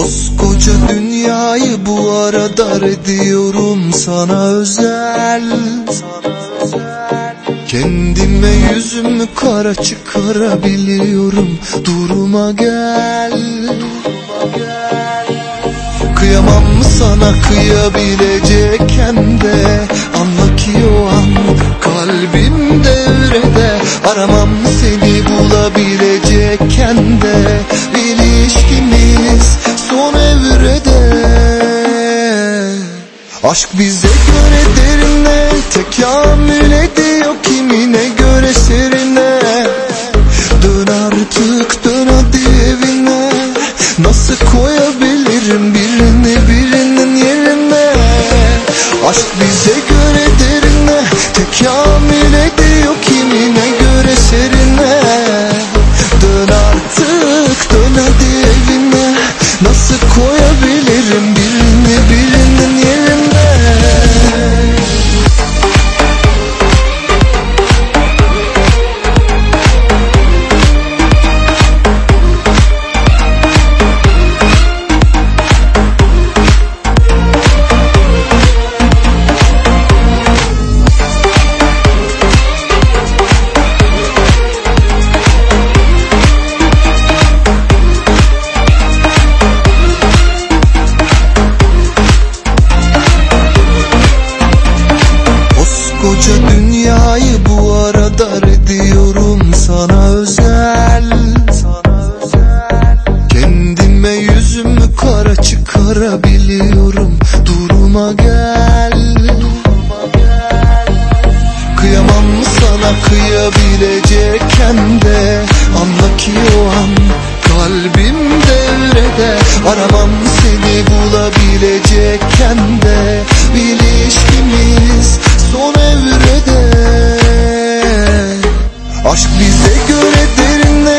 Koskoca dünyayı bu arada ediyorum sana özel. Kendime yüzümü kara çıkarabiliyorum Duruma gel. Kıyamam mı sana kıyabilecekken de Anla ki o an. Kalbim devrede Aramam seni Aşk bize göre derine Tekamül ediyor kimine göre serine. Dön artık dön hadi evine. Nasıl koyabilirim birini birinin yerine? Aşk bize göre derine Tekamül ediyor kimine göre serine. Dön artık dön hadi evine. Nasıl koyabilirim dünyayı bu arada ediyorum sana özel Kendime yüzümü kara çıkarabiliyorum. Duruma gel Kıyamam mı sana kıyabilecekken de. Anla ki o an kalbim devrede. Aramam seni bulabilecekken de bize göre derine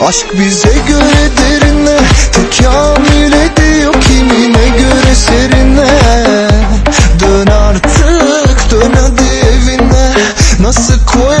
Aşk bize göre derine Tekamül ediyor kimine göre serine. Dön artık dön hadi evine. Nasıl koyabilirim